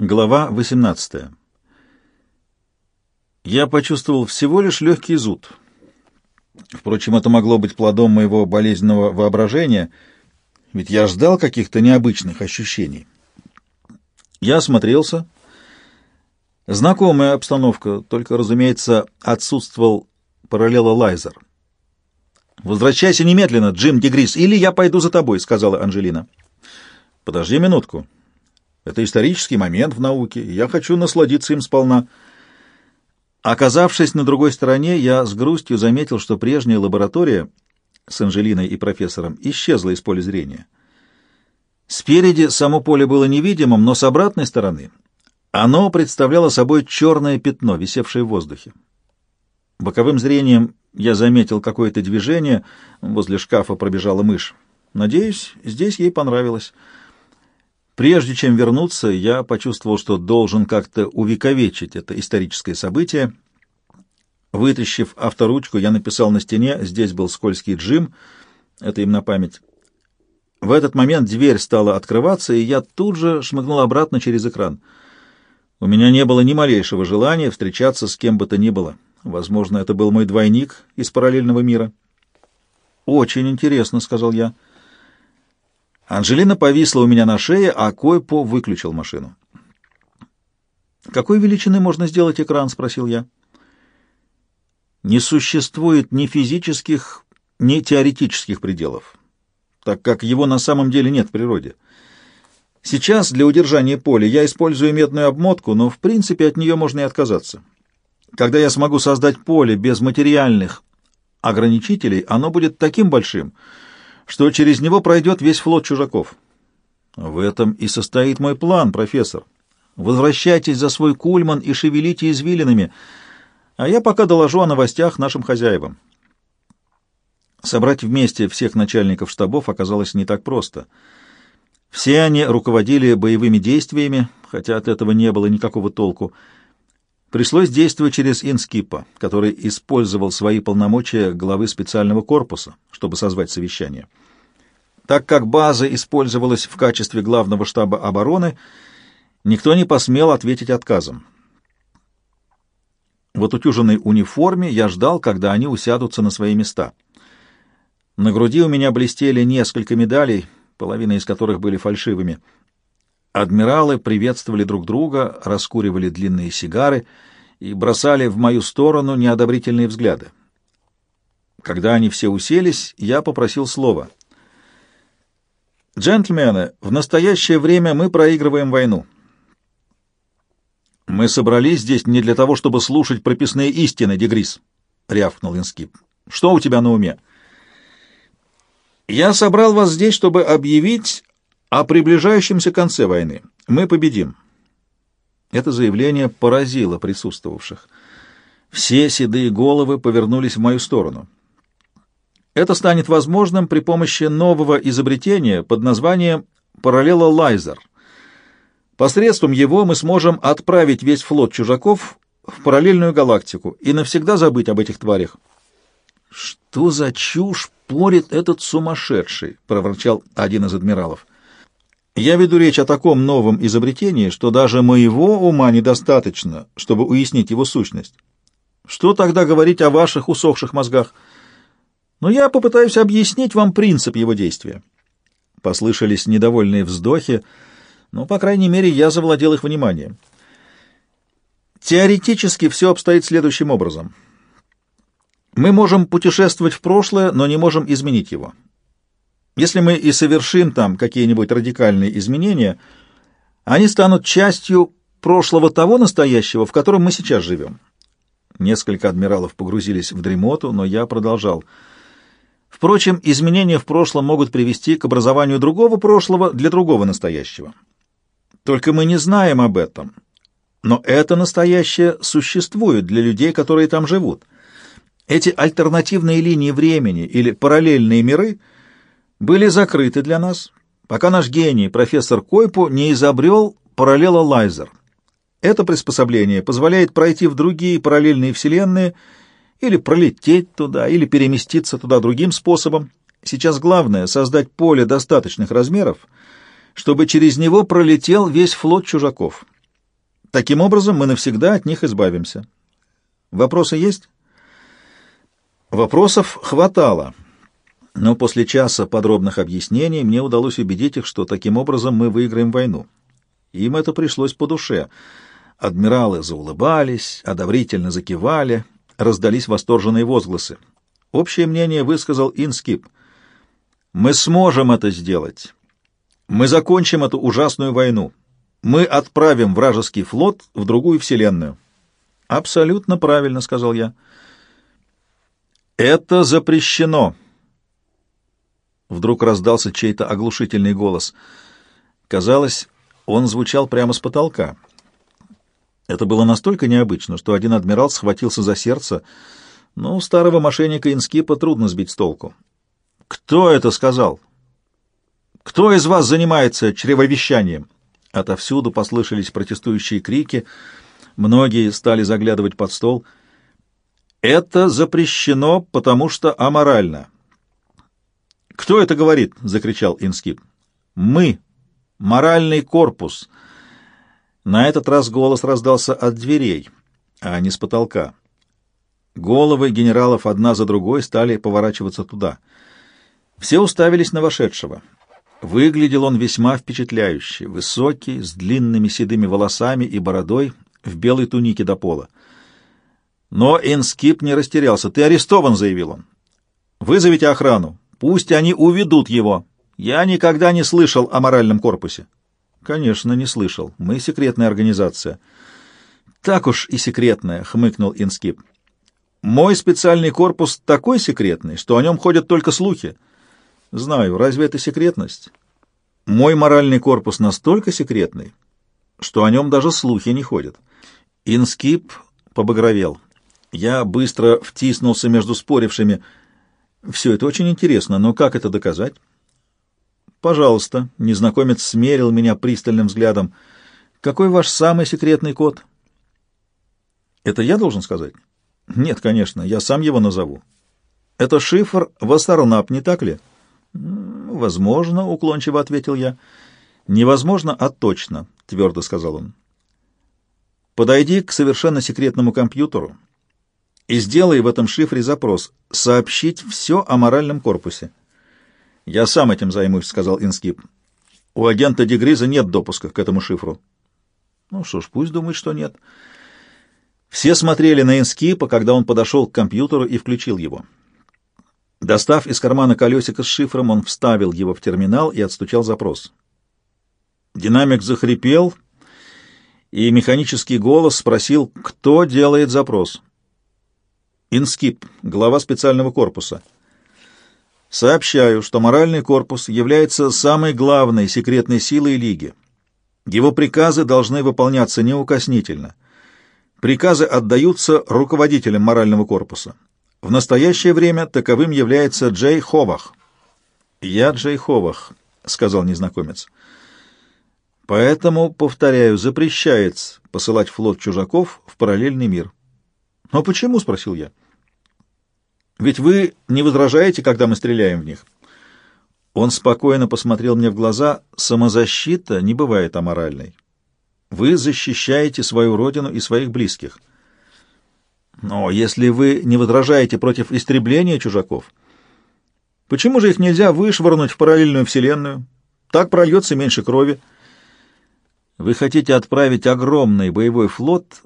Глава 18. Я почувствовал всего лишь легкий зуд. Впрочем, это могло быть плодом моего болезненного воображения, ведь я ждал каких-то необычных ощущений. Я осмотрелся. Знакомая обстановка, только, разумеется, отсутствовал параллела Лайзер. «Возвращайся немедленно, Джим Дегрис, или я пойду за тобой», — сказала Анжелина. «Подожди минутку», это исторический момент в науке, и я хочу насладиться им сполна. Оказавшись на другой стороне, я с грустью заметил, что прежняя лаборатория с Анжелиной и профессором исчезла из поля зрения. Спереди само поле было невидимым, но с обратной стороны оно представляло собой черное пятно, висевшее в воздухе. Боковым зрением я заметил какое-то движение, возле шкафа пробежала мышь. Надеюсь, здесь ей понравилось. Прежде чем вернуться, я почувствовал, что должен как-то увековечить это историческое событие. Вытащив авторучку, я написал на стене, здесь был скользкий Джим, это им на память. В этот момент дверь стала открываться, и я тут же шмыгнул обратно через экран. У меня не было ни малейшего желания встречаться с кем бы то ни было. Возможно, это был мой двойник из параллельного мира. «Очень интересно», — сказал я. Анжелина повисла у меня на шее, а Койпо выключил машину. «Какой величины можно сделать экран?» — спросил я. «Не существует ни физических, ни теоретических пределов, так как его на самом деле нет в природе. Сейчас для удержания поля я использую медную обмотку, но в принципе от нее можно и отказаться. Когда я смогу создать поле без материальных ограничителей, оно будет таким большим — что через него пройдет весь флот чужаков. В этом и состоит мой план, профессор. Возвращайтесь за свой кульман и шевелите извилинами, а я пока доложу о новостях нашим хозяевам. Собрать вместе всех начальников штабов оказалось не так просто. Все они руководили боевыми действиями, хотя от этого не было никакого толку. Пришлось действовать через Инскипа, который использовал свои полномочия главы специального корпуса, чтобы созвать совещание. Так как база использовалась в качестве главного штаба обороны, никто не посмел ответить отказом. В отутюженной униформе я ждал, когда они усядутся на свои места. На груди у меня блестели несколько медалей, половина из которых были фальшивыми — Адмиралы приветствовали друг друга, раскуривали длинные сигары и бросали в мою сторону неодобрительные взгляды. Когда они все уселись, я попросил слова. «Джентльмены, в настоящее время мы проигрываем войну. Мы собрались здесь не для того, чтобы слушать прописные истины, Дегрис», — рявкнул Инскип. «Что у тебя на уме?» «Я собрал вас здесь, чтобы объявить о приближающемся конце войны. Мы победим. Это заявление поразило присутствовавших. Все седые головы повернулись в мою сторону. Это станет возможным при помощи нового изобретения под названием параллела Лайзер. Посредством его мы сможем отправить весь флот чужаков в параллельную галактику и навсегда забыть об этих тварях. «Что за чушь порит этот сумасшедший?» — проворчал один из адмиралов. Я веду речь о таком новом изобретении, что даже моего ума недостаточно, чтобы уяснить его сущность. Что тогда говорить о ваших усохших мозгах? Но я попытаюсь объяснить вам принцип его действия. Послышались недовольные вздохи, но, по крайней мере, я завладел их вниманием. Теоретически все обстоит следующим образом. Мы можем путешествовать в прошлое, но не можем изменить его. Если мы и совершим там какие-нибудь радикальные изменения, они станут частью прошлого того настоящего, в котором мы сейчас живем. Несколько адмиралов погрузились в дремоту, но я продолжал. Впрочем, изменения в прошлом могут привести к образованию другого прошлого для другого настоящего. Только мы не знаем об этом. Но это настоящее существует для людей, которые там живут. Эти альтернативные линии времени или параллельные миры — были закрыты для нас, пока наш гений, профессор Койпу, не изобрел параллела Лайзер. Это приспособление позволяет пройти в другие параллельные вселенные или пролететь туда, или переместиться туда другим способом. Сейчас главное — создать поле достаточных размеров, чтобы через него пролетел весь флот чужаков. Таким образом, мы навсегда от них избавимся. Вопросы есть? Вопросов хватало, но после часа подробных объяснений мне удалось убедить их, что таким образом мы выиграем войну. Им это пришлось по душе. Адмиралы заулыбались, одобрительно закивали, раздались восторженные возгласы. Общее мнение высказал Инскип. «Мы сможем это сделать. Мы закончим эту ужасную войну. Мы отправим вражеский флот в другую вселенную». «Абсолютно правильно», — сказал я. «Это запрещено!» Вдруг раздался чей-то оглушительный голос. Казалось, он звучал прямо с потолка. Это было настолько необычно, что один адмирал схватился за сердце, но у старого мошенника Инскипа трудно сбить с толку. «Кто это сказал? Кто из вас занимается чревовещанием?» Отовсюду послышались протестующие крики, многие стали заглядывать под стол — это запрещено, потому что аморально. Кто это говорит? закричал Инскип. Мы, моральный корпус. На этот раз голос раздался от дверей, а не с потолка. Головы генералов одна за другой стали поворачиваться туда. Все уставились на вошедшего. Выглядел он весьма впечатляюще, высокий, с длинными седыми волосами и бородой, в белой тунике до пола. Но Инскип не растерялся. «Ты арестован», — заявил он. «Вызовите охрану. Пусть они уведут его. Я никогда не слышал о моральном корпусе». «Конечно, не слышал. Мы секретная организация». «Так уж и секретная», — хмыкнул Инскип. «Мой специальный корпус такой секретный, что о нем ходят только слухи». «Знаю. Разве это секретность?» «Мой моральный корпус настолько секретный, что о нем даже слухи не ходят». Инскип побагровел. Я быстро втиснулся между спорившими. Все это очень интересно, но как это доказать? Пожалуйста, незнакомец смерил меня пристальным взглядом. Какой ваш самый секретный код? Это я должен сказать? Нет, конечно, я сам его назову. Это шифр Вассарнап, не так ли? Возможно, уклончиво ответил я. Невозможно, а точно, твердо сказал он. Подойди к совершенно секретному компьютеру и сделай в этом шифре запрос «Сообщить все о моральном корпусе». «Я сам этим займусь», — сказал Инскип. «У агента Дегриза нет допуска к этому шифру». «Ну что ж, пусть думает, что нет». Все смотрели на Инскипа, когда он подошел к компьютеру и включил его. Достав из кармана колесико с шифром, он вставил его в терминал и отстучал запрос. Динамик захрипел, и механический голос спросил, кто делает запрос. Инскип, глава специального корпуса. Сообщаю, что моральный корпус является самой главной секретной силой Лиги. Его приказы должны выполняться неукоснительно. Приказы отдаются руководителям морального корпуса. В настоящее время таковым является Джей Ховах. «Я Джей Ховах», — сказал незнакомец. «Поэтому, повторяю, запрещается посылать флот чужаков в параллельный мир». «Но почему?» — спросил я. Ведь вы не возражаете, когда мы стреляем в них?» Он спокойно посмотрел мне в глаза. «Самозащита не бывает аморальной. Вы защищаете свою родину и своих близких. Но если вы не возражаете против истребления чужаков, почему же их нельзя вышвырнуть в параллельную вселенную? Так прольется меньше крови. Вы хотите отправить огромный боевой флот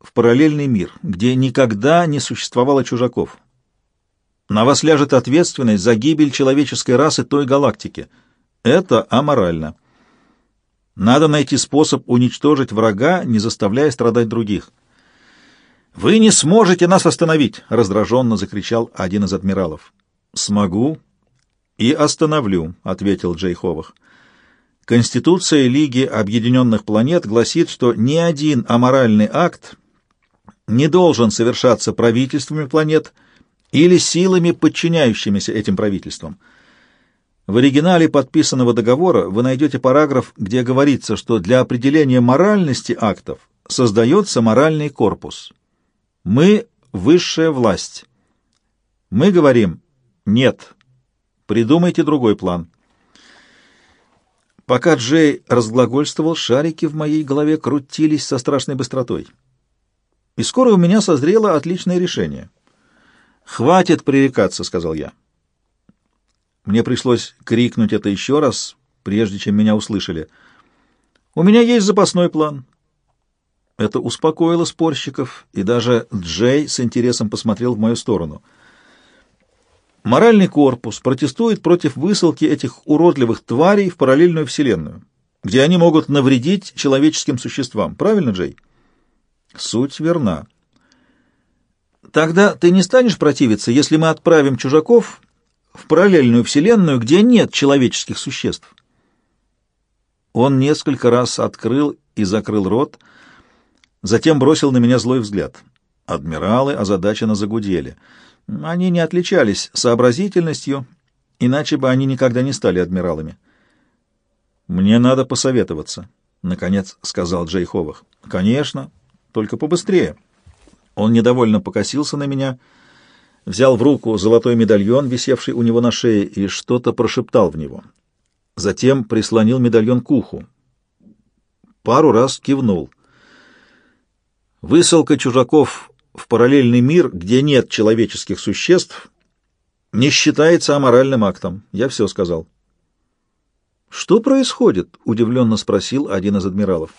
в параллельный мир, где никогда не существовало чужаков. На вас ляжет ответственность за гибель человеческой расы той галактики. Это аморально. Надо найти способ уничтожить врага, не заставляя страдать других. «Вы не сможете нас остановить!» — раздраженно закричал один из адмиралов. «Смогу и остановлю», — ответил Джей Ховах. Конституция Лиги Объединенных Планет гласит, что ни один аморальный акт не должен совершаться правительствами планет — или силами, подчиняющимися этим правительствам. В оригинале подписанного договора вы найдете параграф, где говорится, что для определения моральности актов создается моральный корпус. Мы — высшая власть. Мы говорим «нет». Придумайте другой план. Пока Джей разглагольствовал, шарики в моей голове крутились со страшной быстротой. И скоро у меня созрело отличное решение. «Хватит пререкаться», — сказал я. Мне пришлось крикнуть это еще раз, прежде чем меня услышали. «У меня есть запасной план». Это успокоило спорщиков, и даже Джей с интересом посмотрел в мою сторону. Моральный корпус протестует против высылки этих уродливых тварей в параллельную вселенную, где они могут навредить человеческим существам. Правильно, Джей? Суть верна. Тогда ты не станешь противиться, если мы отправим чужаков в параллельную вселенную, где нет человеческих существ. Он несколько раз открыл и закрыл рот, затем бросил на меня злой взгляд. Адмиралы озадаченно загудели. Они не отличались сообразительностью, иначе бы они никогда не стали адмиралами. «Мне надо посоветоваться», — наконец сказал Джей Ховах. «Конечно, только побыстрее». Он недовольно покосился на меня — взял в руку золотой медальон, висевший у него на шее, и что-то прошептал в него. Затем прислонил медальон к уху. Пару раз кивнул. Высылка чужаков в параллельный мир, где нет человеческих существ, не считается аморальным актом. Я все сказал. «Что происходит?» — удивленно спросил один из адмиралов.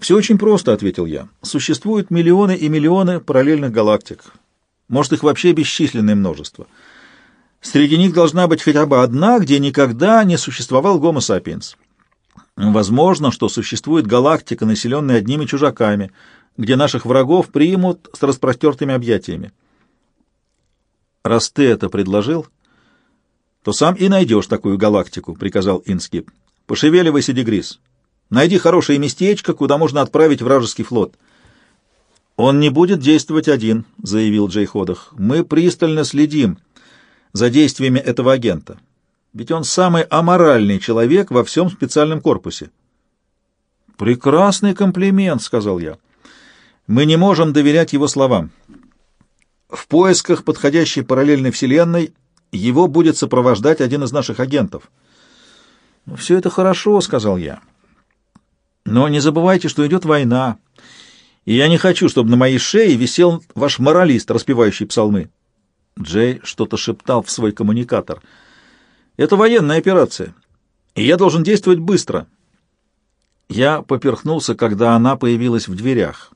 «Все очень просто», — ответил я. «Существуют миллионы и миллионы параллельных галактик. Может, их вообще бесчисленное множество. Среди них должна быть хотя бы одна, где никогда не существовал гомо сапиенс. Возможно, что существует галактика, населенная одними чужаками, где наших врагов примут с распростертыми объятиями. Раз ты это предложил, то сам и найдешь такую галактику, — приказал Инскип. Пошевеливайся, Дегрис. Найди хорошее местечко, куда можно отправить вражеский флот. — «Он не будет действовать один», — заявил Джей Ходах. «Мы пристально следим за действиями этого агента. Ведь он самый аморальный человек во всем специальном корпусе». «Прекрасный комплимент», — сказал я. «Мы не можем доверять его словам. В поисках подходящей параллельной вселенной его будет сопровождать один из наших агентов». «Ну, «Все это хорошо», — сказал я. «Но не забывайте, что идет война» и я не хочу, чтобы на моей шее висел ваш моралист, распевающий псалмы». Джей что-то шептал в свой коммуникатор. «Это военная операция, и я должен действовать быстро». Я поперхнулся, когда она появилась в дверях.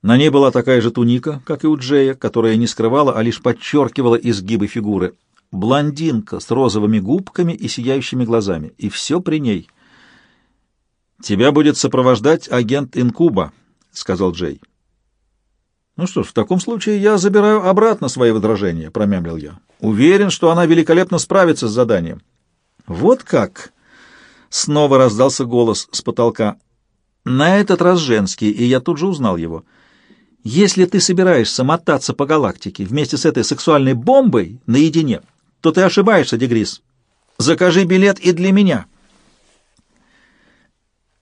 На ней была такая же туника, как и у Джея, которая не скрывала, а лишь подчеркивала изгибы фигуры. Блондинка с розовыми губками и сияющими глазами, и все при ней — «Тебя будет сопровождать агент Инкуба», — сказал Джей. «Ну что ж, в таком случае я забираю обратно свои возражения», — промямлил я. «Уверен, что она великолепно справится с заданием». «Вот как!» — снова раздался голос с потолка. На этот раз женский, и я тут же узнал его. «Если ты собираешься мотаться по галактике вместе с этой сексуальной бомбой наедине, то ты ошибаешься, Дегрис. Закажи билет и для меня».